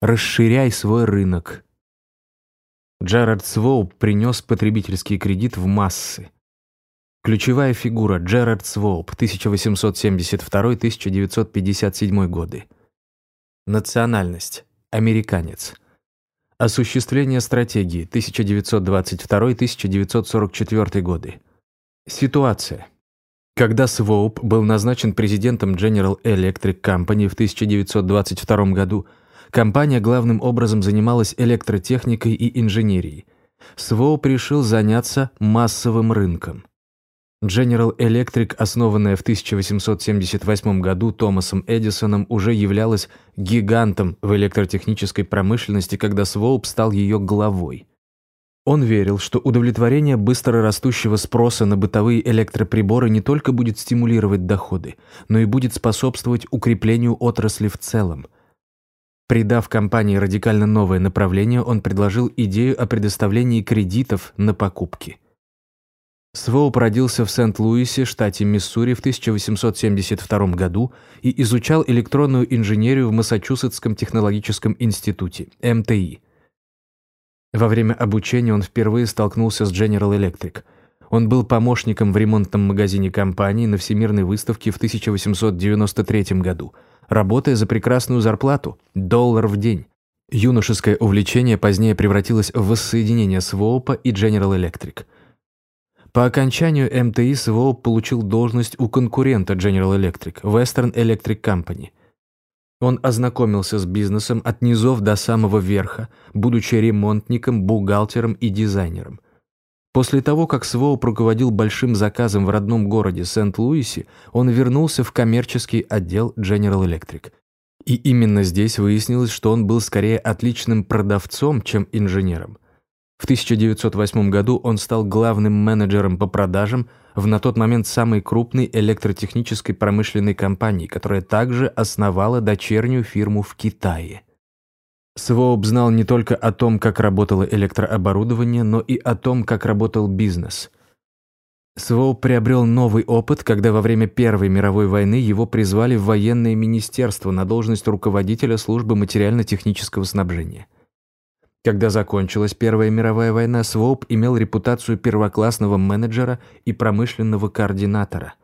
Расширяй свой рынок. Джерард Своуп принес потребительский кредит в массы. Ключевая фигура Джерард Своуп, 1872-1957 годы. Национальность. Американец. Осуществление стратегии 1922-1944 годы. Ситуация. Когда Своуп был назначен президентом General Electric Company в 1922 году, компания главным образом занималась электротехникой и инженерией. Своуп решил заняться массовым рынком. General Electric, основанная в 1878 году Томасом Эдисоном, уже являлась гигантом в электротехнической промышленности, когда Своуп стал ее главой. Он верил, что удовлетворение быстро растущего спроса на бытовые электроприборы не только будет стимулировать доходы, но и будет способствовать укреплению отрасли в целом. Придав компании радикально новое направление, он предложил идею о предоставлении кредитов на покупки – Своуп родился в Сент-Луисе, штате Миссури в 1872 году и изучал электронную инженерию в Массачусетском технологическом институте, МТИ. Во время обучения он впервые столкнулся с General Electric. Он был помощником в ремонтном магазине компании на Всемирной выставке в 1893 году, работая за прекрасную зарплату – доллар в день. Юношеское увлечение позднее превратилось в воссоединение Своупа и General Electric – по окончанию МТИ Своуп получил должность у конкурента General Electric, Western Electric Company. Он ознакомился с бизнесом от низов до самого верха, будучи ремонтником, бухгалтером и дизайнером. После того, как Своуп руководил большим заказом в родном городе Сент-Луисе, он вернулся в коммерческий отдел General Electric. И именно здесь выяснилось, что он был скорее отличным продавцом, чем инженером – в 1908 году он стал главным менеджером по продажам в на тот момент самой крупной электротехнической промышленной компании, которая также основала дочернюю фирму в Китае. Своуп знал не только о том, как работало электрооборудование, но и о том, как работал бизнес. Своуп приобрел новый опыт, когда во время Первой мировой войны его призвали в военное министерство на должность руководителя службы материально-технического снабжения. Когда закончилась Первая мировая война, Своуп имел репутацию первоклассного менеджера и промышленного координатора.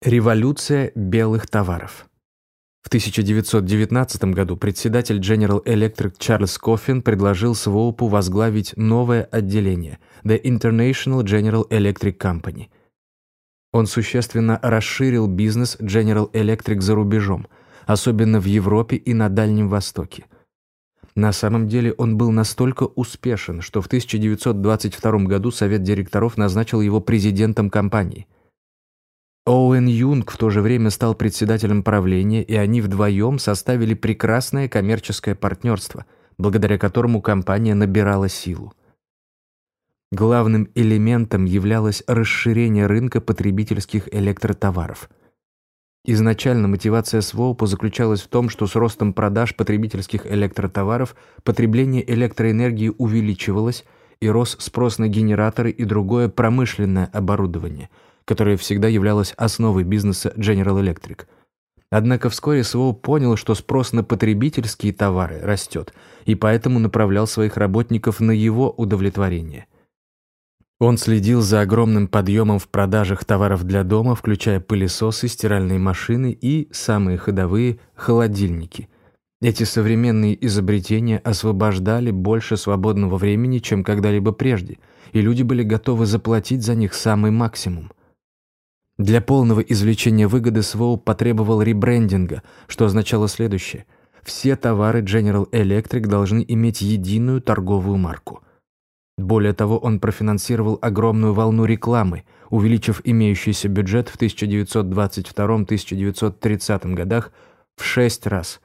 Революция белых товаров. В 1919 году председатель General Electric Чарльз Коффин предложил Своупу возглавить новое отделение – The International General Electric Company. Он существенно расширил бизнес General Electric за рубежом, особенно в Европе и на Дальнем Востоке – на самом деле он был настолько успешен, что в 1922 году Совет директоров назначил его президентом компании. Оуэн Юнг в то же время стал председателем правления, и они вдвоем составили прекрасное коммерческое партнерство, благодаря которому компания набирала силу. Главным элементом являлось расширение рынка потребительских электротоваров – Изначально мотивация СВОПа заключалась в том, что с ростом продаж потребительских электротоваров потребление электроэнергии увеличивалось и рос спрос на генераторы и другое промышленное оборудование, которое всегда являлось основой бизнеса General Electric. Однако вскоре СВО понял, что спрос на потребительские товары растет, и поэтому направлял своих работников на его удовлетворение. Он следил за огромным подъемом в продажах товаров для дома, включая пылесосы, стиральные машины и, самые ходовые, холодильники. Эти современные изобретения освобождали больше свободного времени, чем когда-либо прежде, и люди были готовы заплатить за них самый максимум. Для полного извлечения выгоды СВО потребовал ребрендинга, что означало следующее. Все товары General Electric должны иметь единую торговую марку – более того, он профинансировал огромную волну рекламы, увеличив имеющийся бюджет в 1922-1930 годах в шесть раз.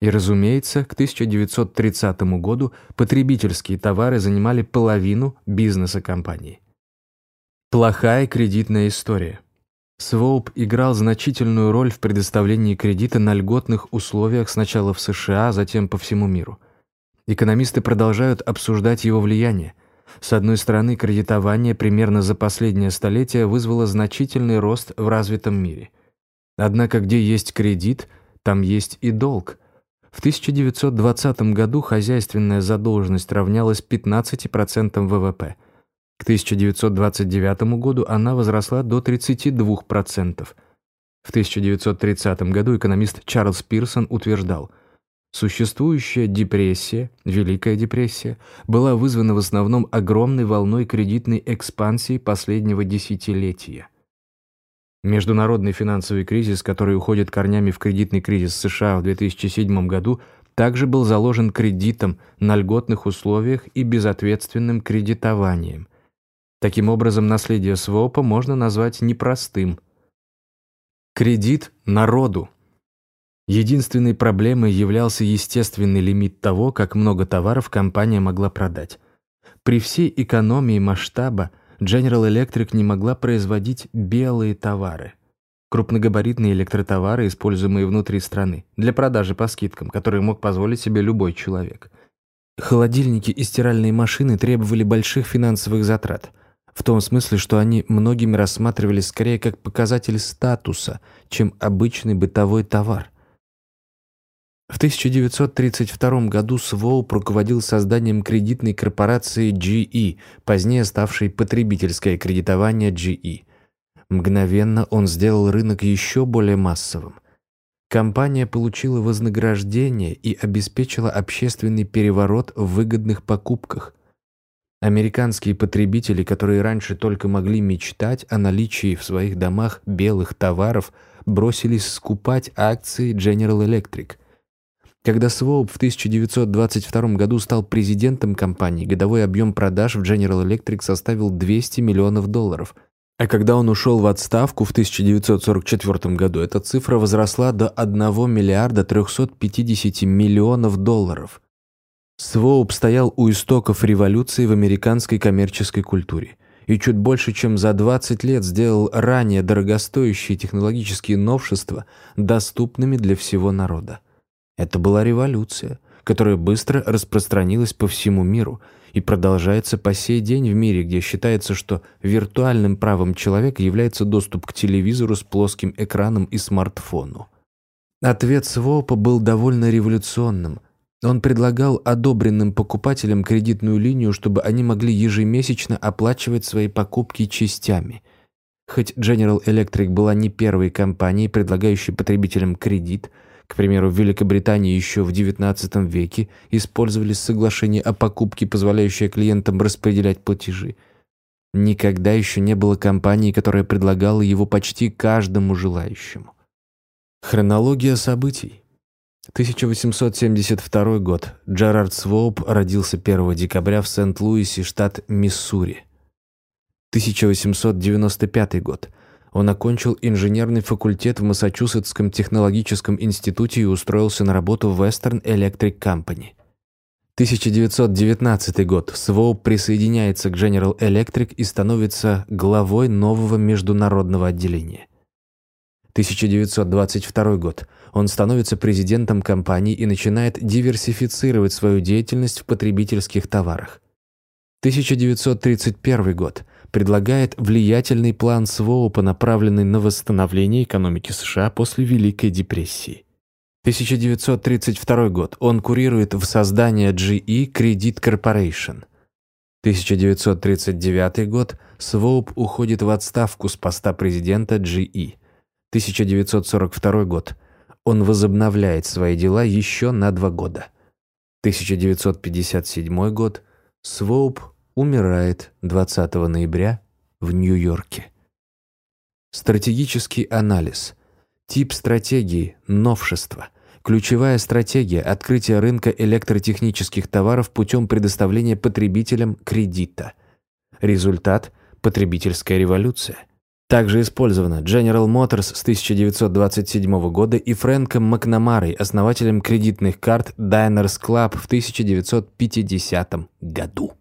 И, разумеется, к 1930 году потребительские товары занимали половину бизнеса компании. Плохая кредитная история. Своуп играл значительную роль в предоставлении кредита на льготных условиях сначала в США, а затем по всему миру. Экономисты продолжают обсуждать его влияние. С одной стороны, кредитование примерно за последнее столетие вызвало значительный рост в развитом мире. Однако где есть кредит, там есть и долг. В 1920 году хозяйственная задолженность равнялась 15% ВВП. К 1929 году она возросла до 32%. В 1930 году экономист Чарльз Пирсон утверждал, существующая депрессия, Великая депрессия, была вызвана в основном огромной волной кредитной экспансии последнего десятилетия. Международный финансовый кризис, который уходит корнями в кредитный кризис США в 2007 году, также был заложен кредитом на льготных условиях и безответственным кредитованием. Таким образом, наследие СВОПа можно назвать непростым. Кредит народу. Единственной проблемой являлся естественный лимит того, как много товаров компания могла продать. При всей экономии масштаба – General Electric не могла производить белые товары. Крупногабаритные электротовары, используемые внутри страны, для продажи по скидкам, которые мог позволить себе любой человек. Холодильники и стиральные машины требовали больших финансовых затрат. В том смысле, что они многими рассматривались скорее как показатель статуса, чем обычный бытовой товар. В 1932 году Своуп руководил созданием кредитной корпорации GE, позднее ставшей потребительское кредитование GE. Мгновенно он сделал рынок еще более массовым. Компания получила вознаграждение и обеспечила общественный переворот в выгодных покупках. Американские потребители, которые раньше только могли мечтать о наличии в своих домах белых товаров, бросились скупать акции General Electric – когда Своуп в 1922 году стал президентом компании, годовой объем продаж в General Electric составил 200 миллионов долларов. А когда он ушел в отставку в 1944 году, эта цифра возросла до 1 миллиарда 350 миллионов долларов. Своуп стоял у истоков революции в американской коммерческой культуре и чуть больше, чем за 20 лет сделал ранее дорогостоящие технологические новшества доступными для всего народа. Это была революция, которая быстро распространилась по всему миру и продолжается по сей день в мире, где считается, что виртуальным правом человека является доступ к телевизору с плоским экраном и смартфону. Ответ Свопа был довольно революционным. Он предлагал одобренным покупателям кредитную линию, чтобы они могли ежемесячно оплачивать свои покупки частями. Хоть General Electric была не первой компанией, предлагающей потребителям кредит – к примеру, в Великобритании еще в XIX веке использовались соглашения о покупке, позволяющие клиентам распределять платежи. Никогда еще не было компании, которая предлагала его почти каждому желающему. Хронология событий. 1872 год. Джерард Своуп родился 1 декабря в Сент-Луисе, штат Миссури. 1895 год. Он окончил инженерный факультет в Массачусетском технологическом институте и устроился на работу в Western Electric Company. 1919 год. Своуп присоединяется к General Electric и становится главой нового международного отделения. 1922 год. Он становится президентом компании и начинает диверсифицировать свою деятельность в потребительских товарах. 1931 год предлагает влиятельный план Своупа, направленный на восстановление экономики США после Великой депрессии. 1932 год. Он курирует в создании GE Credit Corporation. 1939 год. Своуп уходит в отставку с поста президента GE. 1942 год. Он возобновляет свои дела еще на два года. 1957 год. Своуп умирает 20 ноября в Нью-Йорке. Стратегический анализ. Тип стратегии – новшество. Ключевая стратегия – открытие рынка электротехнических товаров путем предоставления потребителям кредита. Результат – потребительская революция. Также использована General Motors с 1927 года и Фрэнком Макнамарой, основателем кредитных карт Diners Club в 1950 году.